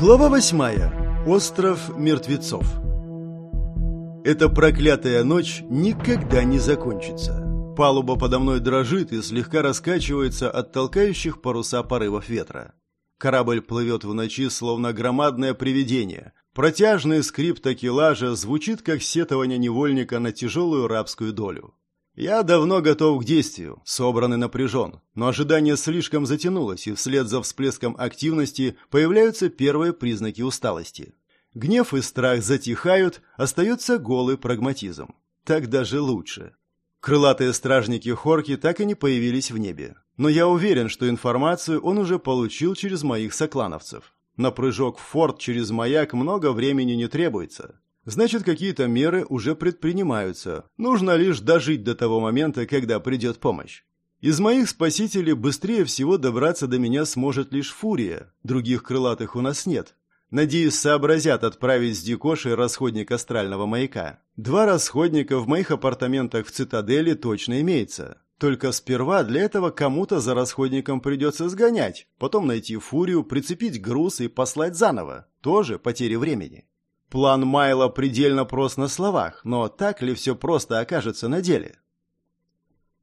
Глава восьмая. Остров мертвецов. Эта проклятая ночь никогда не закончится. Палуба подо мной дрожит и слегка раскачивается от толкающих паруса порывов ветра. Корабль плывет в ночи, словно громадное привидение. Протяжный скрип такелажа звучит, как сетование невольника на тяжелую рабскую долю. Я давно готов к действию, собран и напряжен, но ожидание слишком затянулось, и вслед за всплеском активности появляются первые признаки усталости. Гнев и страх затихают, остается голый прагматизм. Так даже лучше. Крылатые стражники Хорки так и не появились в небе. Но я уверен, что информацию он уже получил через моих соклановцев. На прыжок в форт через маяк много времени не требуется. Значит, какие-то меры уже предпринимаются. Нужно лишь дожить до того момента, когда придет помощь. Из моих спасителей быстрее всего добраться до меня сможет лишь Фурия. Других крылатых у нас нет. Надеюсь, сообразят отправить с Дикошей расходник астрального маяка. Два расходника в моих апартаментах в цитадели точно имеется. Только сперва для этого кому-то за расходником придется сгонять, потом найти фурию, прицепить груз и послать заново. Тоже потери времени. План Майла предельно прост на словах, но так ли все просто окажется на деле?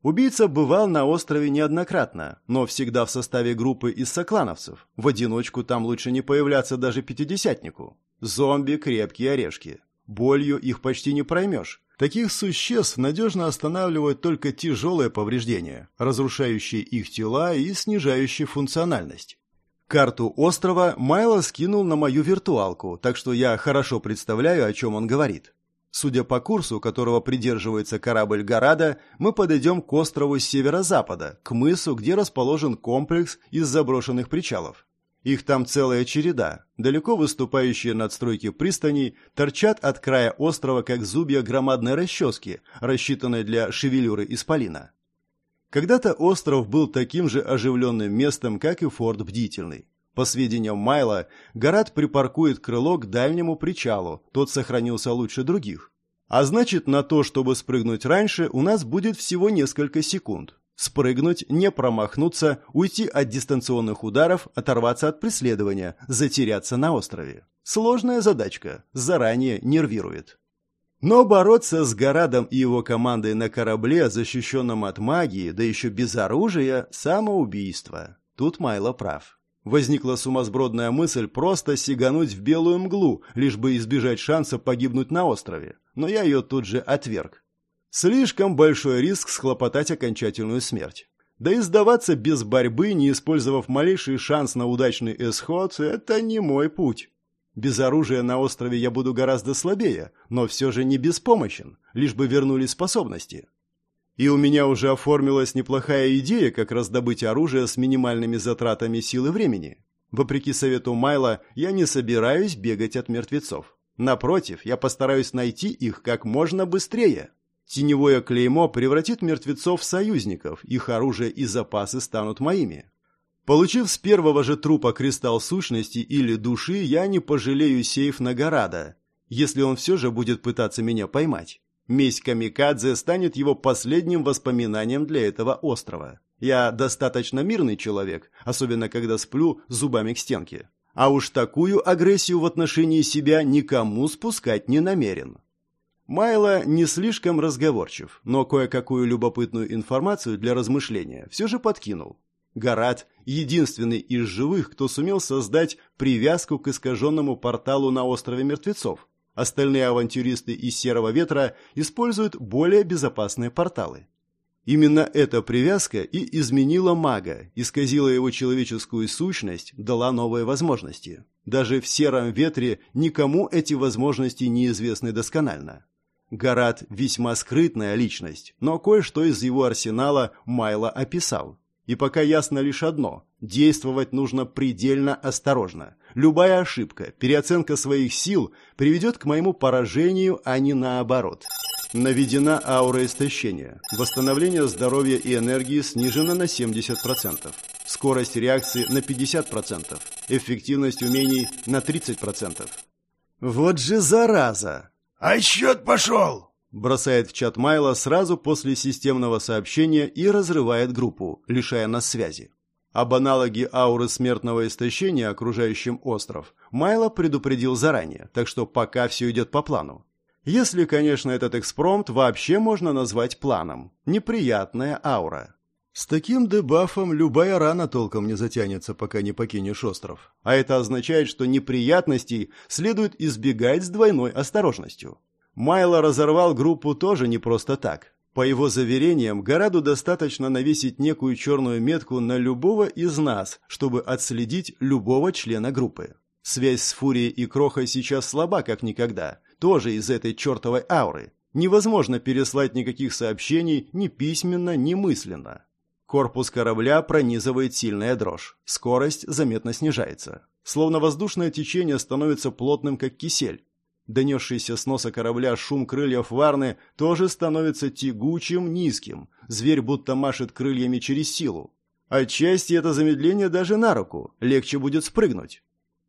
Убийца бывал на острове неоднократно, но всегда в составе группы из соклановцев. В одиночку там лучше не появляться даже пятидесятнику. Зомби – крепкие орешки. Болью их почти не проймешь. Таких существ надежно останавливают только тяжелые повреждения, разрушающие их тела и снижающие функциональность. Карту острова Майло скинул на мою виртуалку, так что я хорошо представляю, о чем он говорит. Судя по курсу, которого придерживается корабль Горада, мы подойдем к острову с северо-запада, к мысу, где расположен комплекс из заброшенных причалов. Их там целая череда. Далеко выступающие надстройки пристаней торчат от края острова, как зубья громадной расчески, рассчитанной для шевелюры исполина. Когда-то остров был таким же оживленным местом, как и форт Бдительный. По сведениям Майла, Гарат припаркует крыло к дальнему причалу, тот сохранился лучше других. А значит, на то, чтобы спрыгнуть раньше, у нас будет всего несколько секунд. Спрыгнуть, не промахнуться, уйти от дистанционных ударов, оторваться от преследования, затеряться на острове. Сложная задачка, заранее нервирует. Но бороться с Горадом и его командой на корабле, защищенном от магии, да еще без оружия – самоубийство. Тут Майло прав. Возникла сумасбродная мысль просто сигануть в белую мглу, лишь бы избежать шанса погибнуть на острове. Но я ее тут же отверг. Слишком большой риск схлопотать окончательную смерть. Да и сдаваться без борьбы, не использовав малейший шанс на удачный исход – это не мой путь. Без оружия на острове я буду гораздо слабее, но все же не беспомощен, лишь бы вернулись способности. И у меня уже оформилась неплохая идея, как раздобыть оружие с минимальными затратами сил и времени. Вопреки совету Майла, я не собираюсь бегать от мертвецов. Напротив, я постараюсь найти их как можно быстрее. Теневое клеймо превратит мертвецов в союзников, их оружие и запасы станут моими. Получив с первого же трупа кристалл сущности или души, я не пожалею сейф Нагорада, если он все же будет пытаться меня поймать. Месть Камикадзе станет его последним воспоминанием для этого острова. Я достаточно мирный человек, особенно когда сплю зубами к стенке. А уж такую агрессию в отношении себя никому спускать не намерен. Майло не слишком разговорчив, но кое-какую любопытную информацию для размышления все же подкинул. Гарат – единственный из живых, кто сумел создать привязку к искаженному порталу на острове мертвецов. Остальные авантюристы из Серого Ветра используют более безопасные порталы. Именно эта привязка и изменила мага, исказила его человеческую сущность, дала новые возможности. Даже в Сером Ветре никому эти возможности неизвестны досконально. Гарат – весьма скрытная личность, но кое-что из его арсенала Майло описал. И пока ясно лишь одно – действовать нужно предельно осторожно. Любая ошибка, переоценка своих сил приведет к моему поражению, а не наоборот. Наведена аура истощения. Восстановление здоровья и энергии снижено на 70%. Скорость реакции на 50%. Эффективность умений на 30%. Вот же зараза! «А счет пошел!» Бросает в чат Майла сразу после системного сообщения и разрывает группу, лишая нас связи. Об аналоге ауры смертного истощения, окружающем остров, Майло предупредил заранее, так что пока все идет по плану. Если, конечно, этот экспромт вообще можно назвать планом. Неприятная аура. С таким дебафом любая рана толком не затянется, пока не покинешь остров. А это означает, что неприятностей следует избегать с двойной осторожностью. Майло разорвал группу тоже не просто так. По его заверениям, Гораду достаточно навесить некую черную метку на любого из нас, чтобы отследить любого члена группы. Связь с Фурией и Крохой сейчас слаба, как никогда, тоже из этой чертовой ауры. Невозможно переслать никаких сообщений ни письменно, ни мысленно. Корпус корабля пронизывает сильная дрожь. Скорость заметно снижается. Словно воздушное течение становится плотным, как кисель. Донесшийся с носа корабля шум крыльев Варны тоже становится тягучим, низким. Зверь будто машет крыльями через силу. Отчасти это замедление даже на руку. Легче будет спрыгнуть.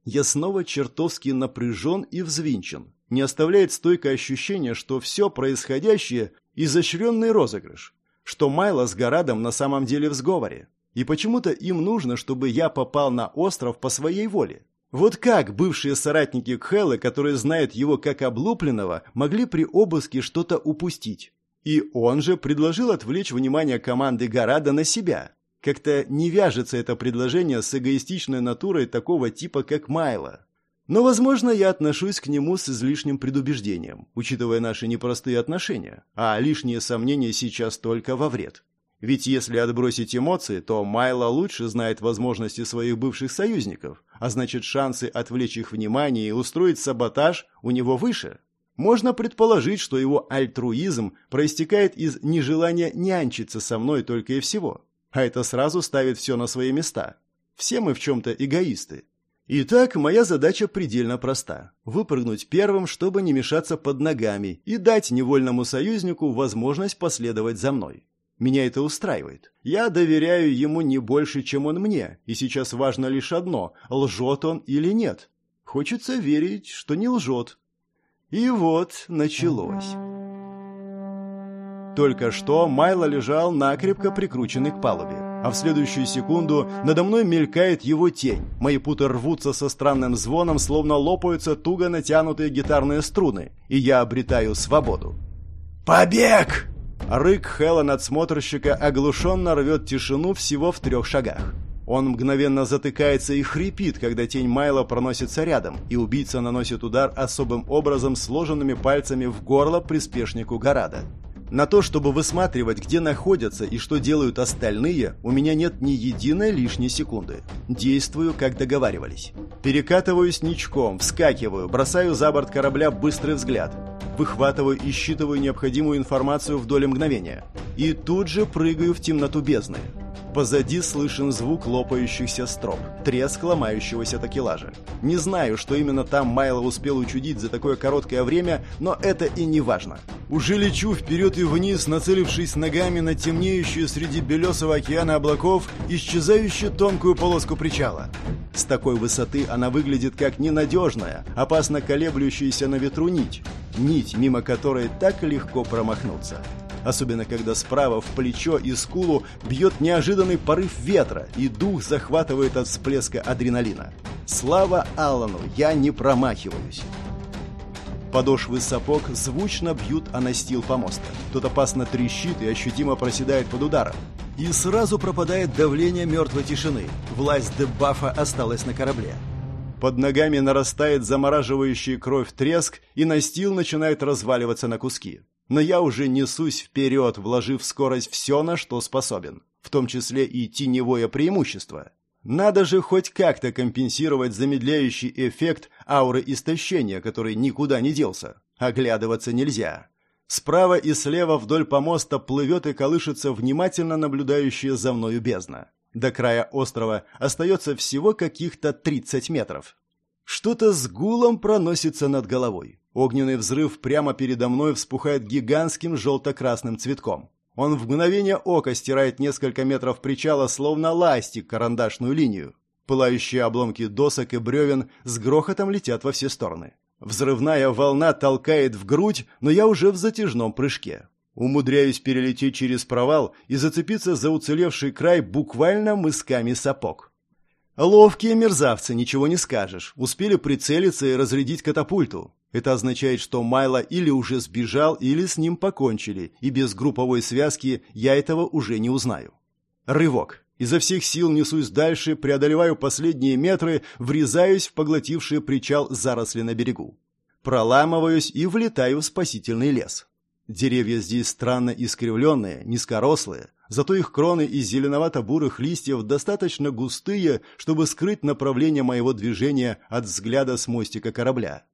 Я снова чертовски напряжен и взвинчен. Не оставляет стойкое ощущение, что все происходящее – изощренный розыгрыш. Что Майло с Горадом на самом деле в сговоре. И почему-то им нужно, чтобы я попал на остров по своей воле. Вот как бывшие соратники Кхелы, которые знают его как облупленного, могли при обыске что-то упустить? И он же предложил отвлечь внимание команды Гарада на себя. Как-то не вяжется это предложение с эгоистичной натурой такого типа, как Майло. Но, возможно, я отношусь к нему с излишним предубеждением, учитывая наши непростые отношения, а лишние сомнения сейчас только во вред. Ведь если отбросить эмоции, то Майло лучше знает возможности своих бывших союзников, а значит шансы отвлечь их внимание и устроить саботаж у него выше. Можно предположить, что его альтруизм проистекает из нежелания нянчиться со мной только и всего. А это сразу ставит все на свои места. Все мы в чем-то эгоисты. Итак, моя задача предельно проста. Выпрыгнуть первым, чтобы не мешаться под ногами, и дать невольному союзнику возможность последовать за мной. Меня это устраивает. Я доверяю ему не больше, чем он мне, и сейчас важно лишь одно – лжет он или нет. Хочется верить, что не лжет. И вот началось. Только что Майло лежал накрепко прикрученный к палубе, а в следующую секунду надо мной мелькает его тень. Мои путы рвутся со странным звоном, словно лопаются туго натянутые гитарные струны, и я обретаю свободу. «Побег!» Рык Хэлла надсмотрщика оглушенно рвет тишину всего в трех шагах. Он мгновенно затыкается и хрипит, когда тень Майла проносится рядом, и убийца наносит удар особым образом сложенными пальцами в горло приспешнику Гарада. На то, чтобы высматривать, где находятся и что делают остальные, у меня нет ни единой лишней секунды. Действую, как договаривались. Перекатываюсь ничком, вскакиваю, бросаю за борт корабля быстрый взгляд. Выхватываю и считываю необходимую информацию в доли мгновения. И тут же прыгаю в темноту бездны. Позади слышен звук лопающихся строп, треск ломающегося такелажа. Не знаю, что именно там Майло успел учудить за такое короткое время, но это и не важно. Уже лечу вперед и вниз, нацелившись ногами на темнеющую среди белесого океана облаков исчезающую тонкую полоску причала. С такой высоты она выглядит как ненадежная, опасно колеблющаяся на ветру нить. Нить, мимо которой так легко промахнуться особенно когда справа в плечо и скулу бьет неожиданный порыв ветра, и дух захватывает от всплеска адреналина. Слава Аллану, я не промахиваюсь. Подошвы сапог звучно бьют о настил помоста. Тот опасно трещит и ощутимо проседает под ударом. И сразу пропадает давление мертвой тишины. Власть дебафа осталась на корабле. Под ногами нарастает замораживающий кровь треск, и настил начинает разваливаться на куски. Но я уже несусь вперед, вложив скорость все, на что способен, в том числе и теневое преимущество. Надо же хоть как-то компенсировать замедляющий эффект ауры истощения, который никуда не делся. Оглядываться нельзя. Справа и слева вдоль помоста плывет и колышется внимательно наблюдающая за мною бездна. До края острова остается всего каких-то 30 метров. Что-то с гулом проносится над головой. Огненный взрыв прямо передо мной вспухает гигантским желто-красным цветком. Он в мгновение ока стирает несколько метров причала, словно ластик, карандашную линию. Пылающие обломки досок и бревен с грохотом летят во все стороны. Взрывная волна толкает в грудь, но я уже в затяжном прыжке. Умудряюсь перелететь через провал и зацепиться за уцелевший край буквально мысками сапог. Ловкие мерзавцы, ничего не скажешь. Успели прицелиться и разрядить катапульту. Это означает, что Майло или уже сбежал, или с ним покончили, и без групповой связки я этого уже не узнаю. Рывок. Изо всех сил несусь дальше, преодолеваю последние метры, врезаюсь в поглотивший причал заросли на берегу. Проламываюсь и влетаю в спасительный лес. Деревья здесь странно искривленные, низкорослые, зато их кроны из зеленовато-бурых листьев достаточно густые, чтобы скрыть направление моего движения от взгляда с мостика корабля.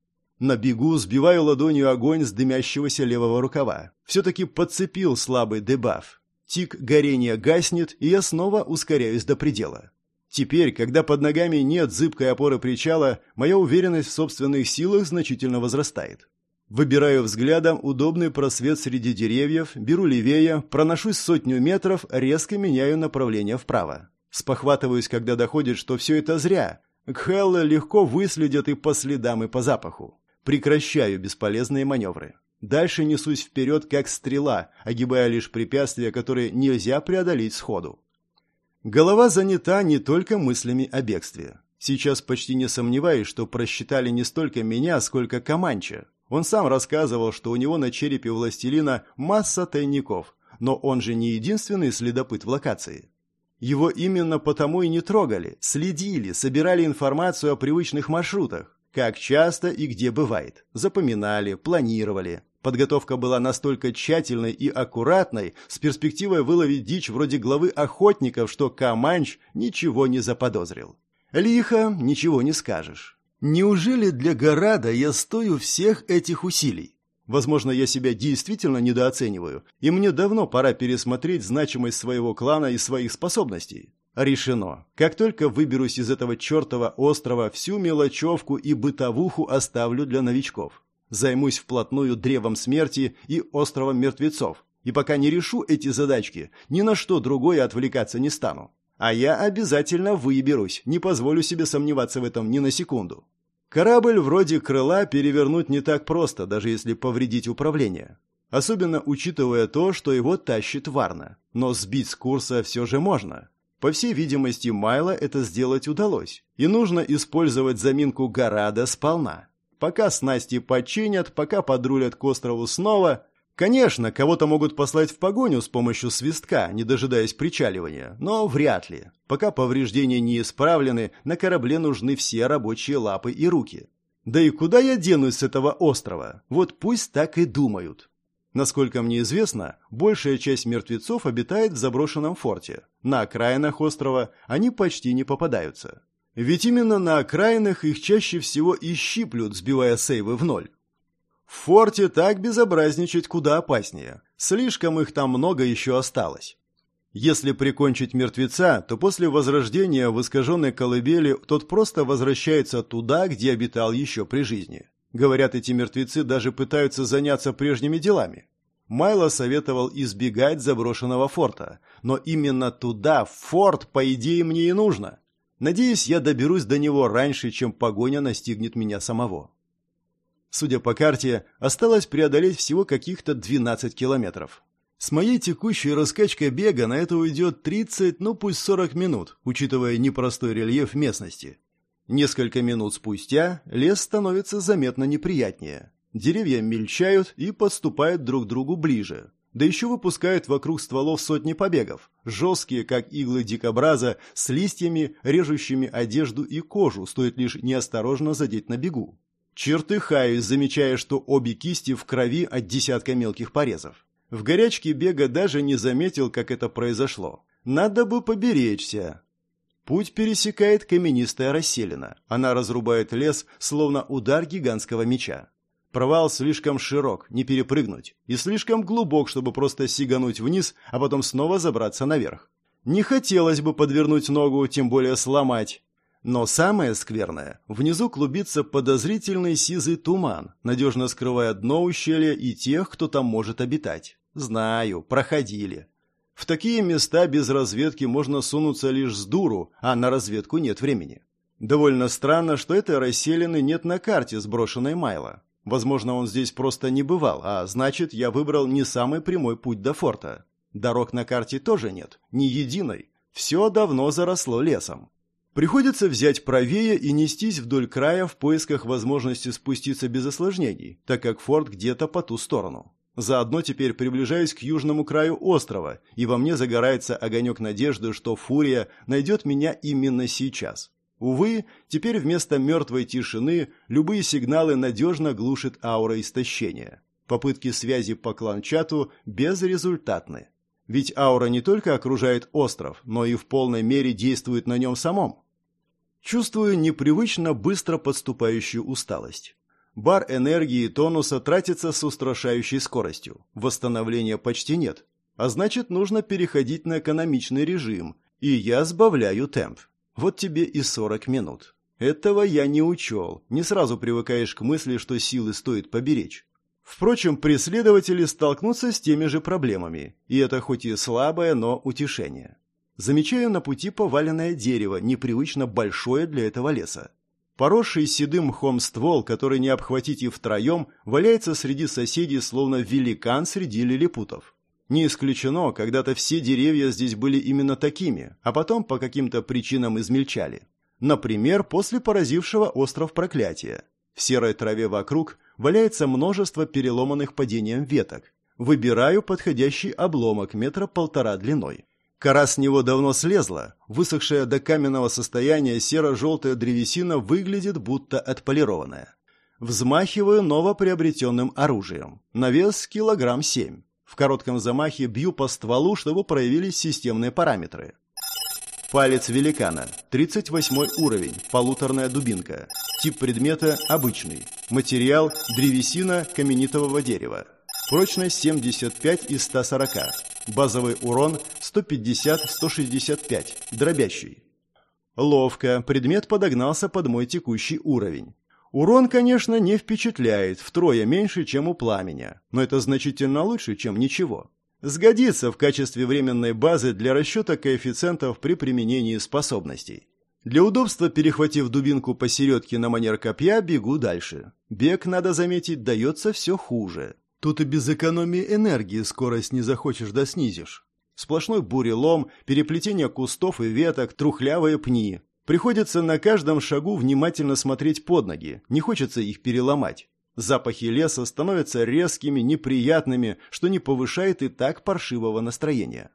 На бегу сбиваю ладонью огонь с дымящегося левого рукава. Все-таки подцепил слабый дебаф. Тик горения гаснет, и я снова ускоряюсь до предела. Теперь, когда под ногами нет зыбкой опоры причала, моя уверенность в собственных силах значительно возрастает. Выбираю взглядом удобный просвет среди деревьев, беру левее, проношусь сотню метров, резко меняю направление вправо. Спохватываюсь, когда доходит, что все это зря. Кхеллы легко выследят и по следам, и по запаху. Прекращаю бесполезные маневры. Дальше несусь вперед, как стрела, огибая лишь препятствия, которые нельзя преодолеть сходу. Голова занята не только мыслями о бегстве. Сейчас почти не сомневаюсь, что просчитали не столько меня, сколько Каманча. Он сам рассказывал, что у него на черепе властелина масса тайников, но он же не единственный следопыт в локации. Его именно потому и не трогали, следили, собирали информацию о привычных маршрутах, как часто и где бывает, запоминали, планировали. Подготовка была настолько тщательной и аккуратной, с перспективой выловить дичь вроде главы охотников, что Каманч ничего не заподозрил. Лихо, ничего не скажешь. Неужели для Горада я стою всех этих усилий? Возможно, я себя действительно недооцениваю, и мне давно пора пересмотреть значимость своего клана и своих способностей. Решено. Как только выберусь из этого чертова острова, всю мелочевку и бытовуху оставлю для новичков. Займусь вплотную древом смерти и островом мертвецов. И пока не решу эти задачки, ни на что другое отвлекаться не стану. А я обязательно выберусь, не позволю себе сомневаться в этом ни на секунду. Корабль вроде крыла перевернуть не так просто, даже если повредить управление. Особенно учитывая то, что его тащит Варна. Но сбить с курса все же можно. По всей видимости, Майла это сделать удалось. И нужно использовать заминку Горада сполна. Пока снасти починят, пока подрулят к острову снова, Конечно, кого-то могут послать в погоню с помощью свистка, не дожидаясь причаливания, но вряд ли. Пока повреждения не исправлены, на корабле нужны все рабочие лапы и руки. Да и куда я денусь с этого острова? Вот пусть так и думают. Насколько мне известно, большая часть мертвецов обитает в заброшенном форте. На окраинах острова они почти не попадаются. Ведь именно на окраинах их чаще всего и щиплют, сбивая сейвы в ноль. В форте так безобразничать куда опаснее. Слишком их там много еще осталось. Если прикончить мертвеца, то после возрождения в искаженной колыбели тот просто возвращается туда, где обитал еще при жизни. Говорят, эти мертвецы даже пытаются заняться прежними делами. Майло советовал избегать заброшенного форта, но именно туда, в форт, по идее, мне и нужно. Надеюсь, я доберусь до него раньше, чем погоня настигнет меня самого. Судя по карте, осталось преодолеть всего каких-то 12 километров. С моей текущей раскачкой бега на это уйдет 30, ну пусть 40 минут, учитывая непростой рельеф местности. Несколько минут спустя лес становится заметно неприятнее. Деревья мельчают и подступают друг к другу ближе. Да еще выпускают вокруг стволов сотни побегов, жесткие, как иглы дикобраза, с листьями, режущими одежду и кожу, стоит лишь неосторожно задеть на бегу. Чертыхаюсь, замечая, что обе кисти в крови от десятка мелких порезов. В горячке бега даже не заметил, как это произошло. Надо бы поберечься. Путь пересекает каменистая расселина. Она разрубает лес, словно удар гигантского меча. Провал слишком широк, не перепрыгнуть, и слишком глубок, чтобы просто сигануть вниз, а потом снова забраться наверх. Не хотелось бы подвернуть ногу, тем более сломать. Но самое скверное, внизу клубится подозрительный сизый туман, надежно скрывая дно ущелья и тех, кто там может обитать. Знаю, проходили. В такие места без разведки можно сунуться лишь с дуру, а на разведку нет времени. Довольно странно, что этой расселены нет на карте, сброшенной Майло. Возможно, он здесь просто не бывал, а значит, я выбрал не самый прямой путь до форта. Дорог на карте тоже нет, ни единой. Все давно заросло лесом. Приходится взять правее и нестись вдоль края в поисках возможности спуститься без осложнений, так как форт где-то по ту сторону. Заодно теперь приближаюсь к южному краю острова, и во мне загорается огонек надежды, что Фурия найдет меня именно сейчас. Увы, теперь вместо мертвой тишины любые сигналы надежно глушит аура истощения. Попытки связи по кланчату безрезультатны. Ведь аура не только окружает остров, но и в полной мере действует на нем самом. Чувствую непривычно быстро подступающую усталость. Бар энергии и тонуса тратится с устрашающей скоростью. Восстановления почти нет. А значит, нужно переходить на экономичный режим. И я сбавляю темп. Вот тебе и 40 минут. Этого я не учел. Не сразу привыкаешь к мысли, что силы стоит поберечь. Впрочем, преследователи столкнутся с теми же проблемами. И это хоть и слабое, но утешение. Замечаю на пути поваленное дерево, непривычно большое для этого леса. Поросший седым мхом ствол, который не обхватить и втроем, валяется среди соседей, словно великан среди лилипутов. Не исключено, когда-то все деревья здесь были именно такими, а потом по каким-то причинам измельчали. Например, после поразившего остров проклятия. В серой траве вокруг валяется множество переломанных падением веток. Выбираю подходящий обломок метра полтора длиной. Кора с него давно слезла, высохшая до каменного состояния серо-желтая древесина выглядит будто отполированная. Взмахиваю новоприобретенным оружием. На вес килограмм семь. В коротком замахе бью по стволу, чтобы проявились системные параметры. Палец великана. 38 уровень. Полуторная дубинка. Тип предмета обычный. Материал древесина каменитового дерева. Прочность 75 из 140. Базовый урон 150-165, дробящий. Ловко, предмет подогнался под мой текущий уровень. Урон, конечно, не впечатляет, втрое меньше, чем у пламени, но это значительно лучше, чем ничего. Сгодится в качестве временной базы для расчета коэффициентов при применении способностей. Для удобства, перехватив дубинку посередке на манер копья, бегу дальше. Бег, надо заметить, дается все хуже. Тут и без экономии энергии скорость не захочешь да снизишь. Сплошной бурелом, переплетение кустов и веток, трухлявые пни. Приходится на каждом шагу внимательно смотреть под ноги, не хочется их переломать. Запахи леса становятся резкими, неприятными, что не повышает и так паршивого настроения.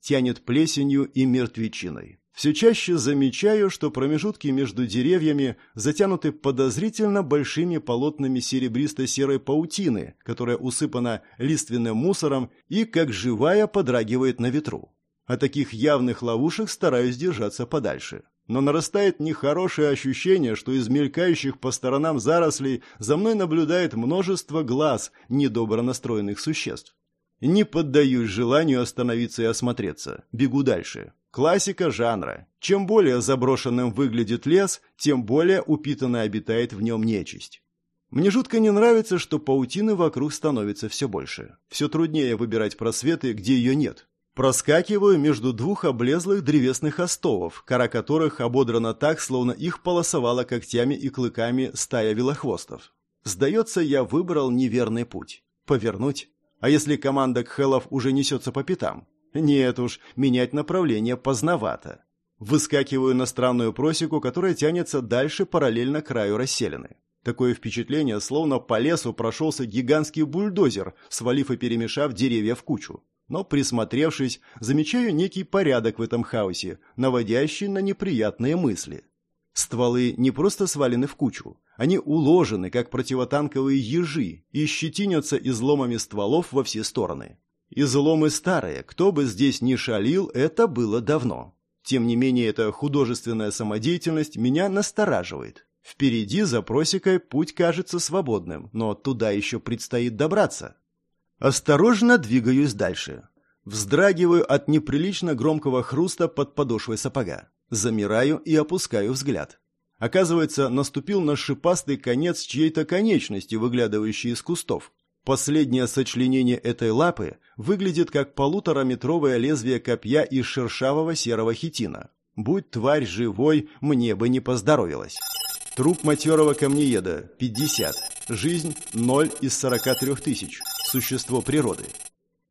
Тянет плесенью и мертвечиной. Все чаще замечаю, что промежутки между деревьями затянуты подозрительно большими полотнами серебристо-серой паутины, которая усыпана лиственным мусором и, как живая, подрагивает на ветру. О таких явных ловушек стараюсь держаться подальше. Но нарастает нехорошее ощущение, что из мелькающих по сторонам зарослей за мной наблюдает множество глаз недобро настроенных существ. Не поддаюсь желанию остановиться и осмотреться. Бегу дальше. Классика жанра. Чем более заброшенным выглядит лес, тем более упитанно обитает в нем нечисть. Мне жутко не нравится, что паутины вокруг становится все больше. Все труднее выбирать просветы, где ее нет. Проскакиваю между двух облезлых древесных остовов, кора которых ободрана так, словно их полосовала когтями и клыками стая велохвостов. Сдается, я выбрал неверный путь. Повернуть? А если команда Кхелов уже несется по пятам? Нет уж, менять направление поздновато. Выскакиваю на странную просеку, которая тянется дальше параллельно краю расселены. Такое впечатление, словно по лесу прошелся гигантский бульдозер, свалив и перемешав деревья в кучу. Но, присмотревшись, замечаю некий порядок в этом хаосе, наводящий на неприятные мысли. Стволы не просто свалены в кучу, они уложены, как противотанковые ежи, и щетинятся изломами стволов во все стороны. Изломы старые, кто бы здесь ни шалил, это было давно. Тем не менее, эта художественная самодеятельность меня настораживает. Впереди за просекой путь кажется свободным, но туда еще предстоит добраться. Осторожно двигаюсь дальше. Вздрагиваю от неприлично громкого хруста под подошвой сапога. Замираю и опускаю взгляд. Оказывается, наступил на шипастый конец чьей-то конечности, выглядывающей из кустов. Последнее сочленение этой лапы выглядит как полутораметровое лезвие копья из шершавого серого хитина. Будь тварь живой, мне бы не поздоровилось. Труп матерого камнееда – 50. Жизнь 0 из 43 тысяч. Существо природы.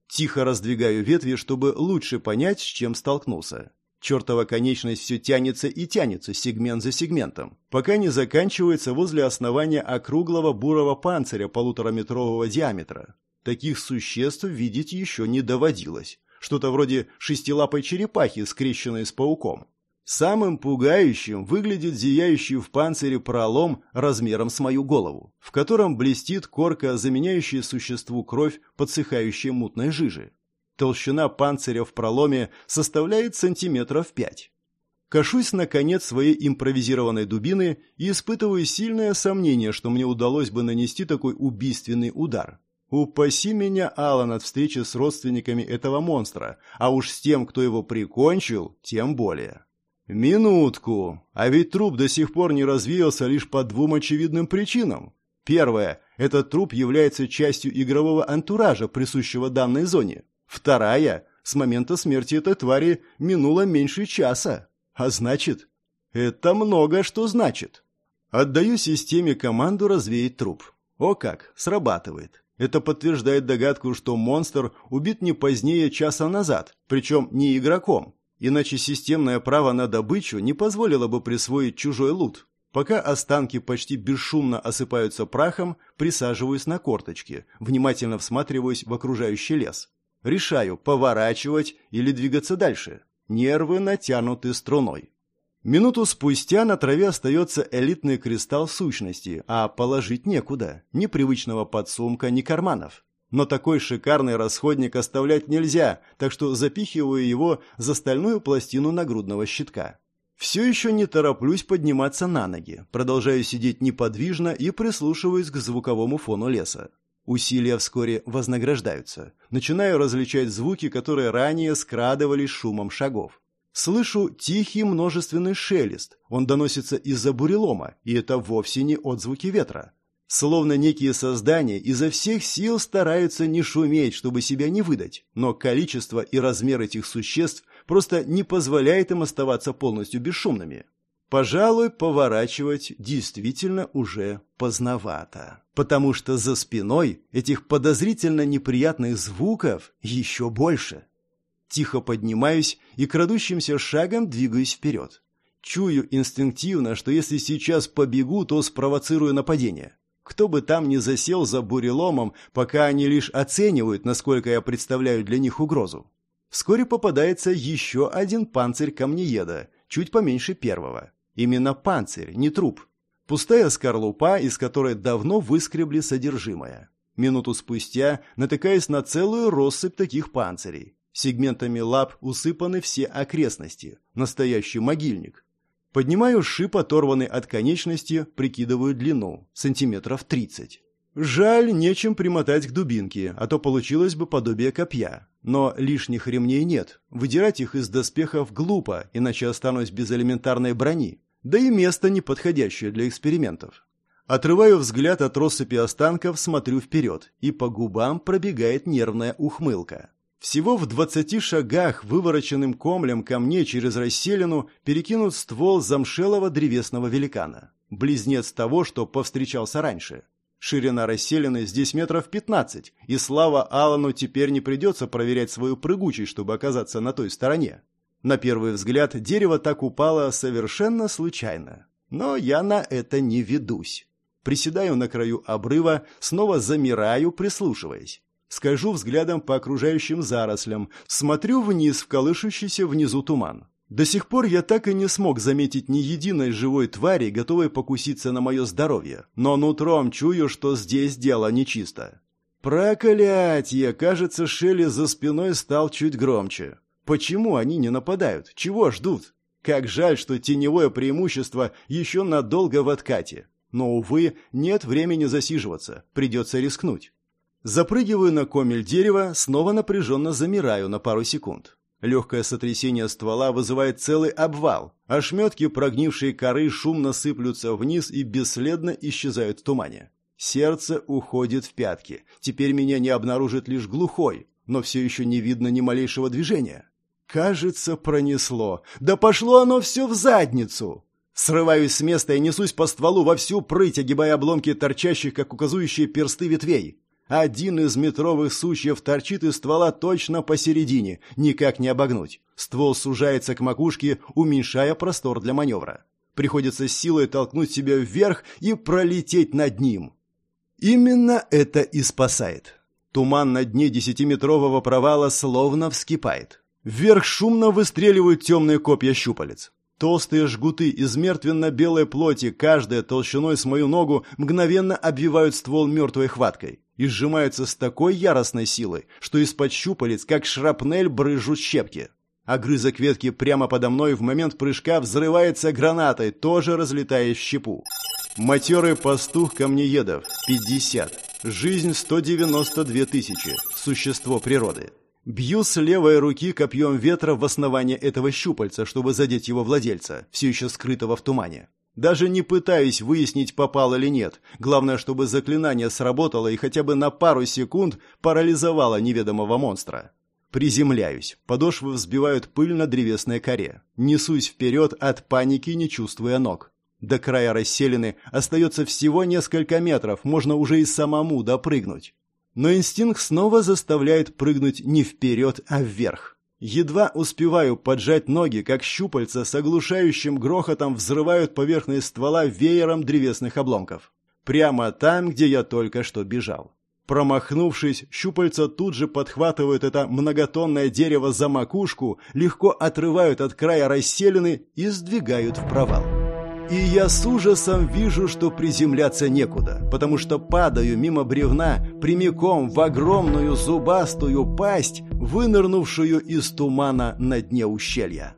Тихо раздвигаю ветви, чтобы лучше понять, с чем столкнулся. Чертова конечность все тянется и тянется, сегмент за сегментом, пока не заканчивается возле основания округлого бурого панциря полутораметрового диаметра. Таких существ видеть еще не доводилось. Что-то вроде шестилапой черепахи, скрещенной с пауком. Самым пугающим выглядит зияющий в панцире пролом размером с мою голову, в котором блестит корка, заменяющая существу кровь, подсыхающей мутной жижи. Толщина панциря в проломе составляет сантиметров пять. Кашусь, наконец, своей импровизированной дубины и испытываю сильное сомнение, что мне удалось бы нанести такой убийственный удар. Упаси меня, Аллан, от встречи с родственниками этого монстра, а уж с тем, кто его прикончил, тем более. Минутку. А ведь труп до сих пор не развеялся лишь по двум очевидным причинам. Первое. Этот труп является частью игрового антуража, присущего данной зоне. Вторая. С момента смерти этой твари минуло меньше часа. А значит, это много что значит. Отдаю системе команду развеять труп. О как, срабатывает. Это подтверждает догадку, что монстр убит не позднее часа назад, причем не игроком, Иначе системное право на добычу не позволило бы присвоить чужой лут. Пока останки почти бесшумно осыпаются прахом, присаживаюсь на корточки, внимательно всматриваюсь в окружающий лес. Решаю, поворачивать или двигаться дальше. Нервы натянуты струной. Минуту спустя на траве остается элитный кристалл сущности, а положить некуда. Ни привычного подсумка, ни карманов. Но такой шикарный расходник оставлять нельзя, так что запихиваю его за стальную пластину нагрудного щитка. Все еще не тороплюсь подниматься на ноги, продолжаю сидеть неподвижно и прислушиваюсь к звуковому фону леса. Усилия вскоре вознаграждаются. Начинаю различать звуки, которые ранее скрадывались шумом шагов. Слышу тихий множественный шелест. Он доносится из-за бурелома, и это вовсе не отзвуки ветра. Словно некие создания изо всех сил стараются не шуметь, чтобы себя не выдать, но количество и размер этих существ просто не позволяет им оставаться полностью бесшумными. Пожалуй, поворачивать действительно уже поздновато, потому что за спиной этих подозрительно неприятных звуков еще больше. Тихо поднимаюсь и крадущимся шагом двигаюсь вперед. Чую инстинктивно, что если сейчас побегу, то спровоцирую нападение. Кто бы там ни засел за буреломом, пока они лишь оценивают, насколько я представляю для них угрозу. Вскоре попадается еще один панцирь камнееда, чуть поменьше первого. Именно панцирь, не труп. Пустая скорлупа, из которой давно выскребли содержимое. Минуту спустя натыкаясь на целую россыпь таких панцирей. Сегментами лап усыпаны все окрестности. Настоящий могильник. Поднимаю шип, оторванный от конечности, прикидываю длину, сантиметров тридцать. Жаль, нечем примотать к дубинке, а то получилось бы подобие копья. Но лишних ремней нет. Выдирать их из доспехов глупо, иначе останусь без элементарной брони. Да и место неподходящее для экспериментов. Отрываю взгляд от россыпи останков, смотрю вперед, и по губам пробегает нервная ухмылка. Всего в двадцати шагах вывороченным комлем ко мне через расселину перекинут ствол замшелого древесного великана. Близнец того, что повстречался раньше. Ширина расселены здесь метров пятнадцать, и слава Алану теперь не придется проверять свою прыгучесть, чтобы оказаться на той стороне. На первый взгляд дерево так упало совершенно случайно. Но я на это не ведусь. Приседаю на краю обрыва, снова замираю, прислушиваясь. Скольжу взглядом по окружающим зарослям, смотрю вниз в колышущийся внизу туман. До сих пор я так и не смог заметить ни единой живой твари, готовой покуситься на мое здоровье, но нутром чую, что здесь дело нечисто. Проклятье! Кажется, Шелли за спиной стал чуть громче. Почему они не нападают? Чего ждут? Как жаль, что теневое преимущество еще надолго в откате. Но, увы, нет времени засиживаться, придется рискнуть. Запрыгиваю на комель дерева, снова напряженно замираю на пару секунд. Легкое сотрясение ствола вызывает целый обвал. Ошметки прогнившей коры шумно сыплются вниз и бесследно исчезают в тумане. Сердце уходит в пятки. Теперь меня не обнаружит лишь глухой, но все еще не видно ни малейшего движения. Кажется, пронесло. Да пошло оно все в задницу! Срываюсь с места и несусь по стволу во всю прыть, огибая обломки торчащих, как указующие персты ветвей. Один из метровых сучьев торчит из ствола точно посередине, никак не обогнуть. Ствол сужается к макушке, уменьшая простор для маневра. Приходится силой толкнуть себя вверх и пролететь над ним. Именно это и спасает. Туман на дне десятиметрового провала словно вскипает. Вверх шумно выстреливают темные копья щупалец. Толстые жгуты из мертвенно-белой плоти, каждая толщиной с мою ногу, мгновенно обвивают ствол мертвой хваткой и сжимаются с такой яростной силой, что из-под щупалец, как шрапнель, брызжут щепки. Огрызок ветки прямо подо мной в момент прыжка взрывается гранатой, тоже разлетаясь в щепу. Матерый пастух-камнеедов, 50. Жизнь 192 тысячи. Существо природы. Бью с левой руки копьем ветра в основание этого щупальца, чтобы задеть его владельца, все еще скрытого в тумане. Даже не пытаюсь выяснить, попал или нет. Главное, чтобы заклинание сработало и хотя бы на пару секунд парализовало неведомого монстра. Приземляюсь. Подошвы взбивают пыль на древесной коре. Несусь вперед от паники, не чувствуя ног. До края расселены остается всего несколько метров, можно уже и самому допрыгнуть но инстинкт снова заставляет прыгнуть не вперед, а вверх. Едва успеваю поджать ноги, как щупальца с оглушающим грохотом взрывают поверхность ствола веером древесных обломков. Прямо там, где я только что бежал. Промахнувшись, щупальца тут же подхватывают это многотонное дерево за макушку, легко отрывают от края расселены и сдвигают в провал. И я с ужасом вижу, что приземляться некуда, потому что падаю мимо бревна прямиком в огромную зубастую пасть, вынырнувшую из тумана на дне ущелья.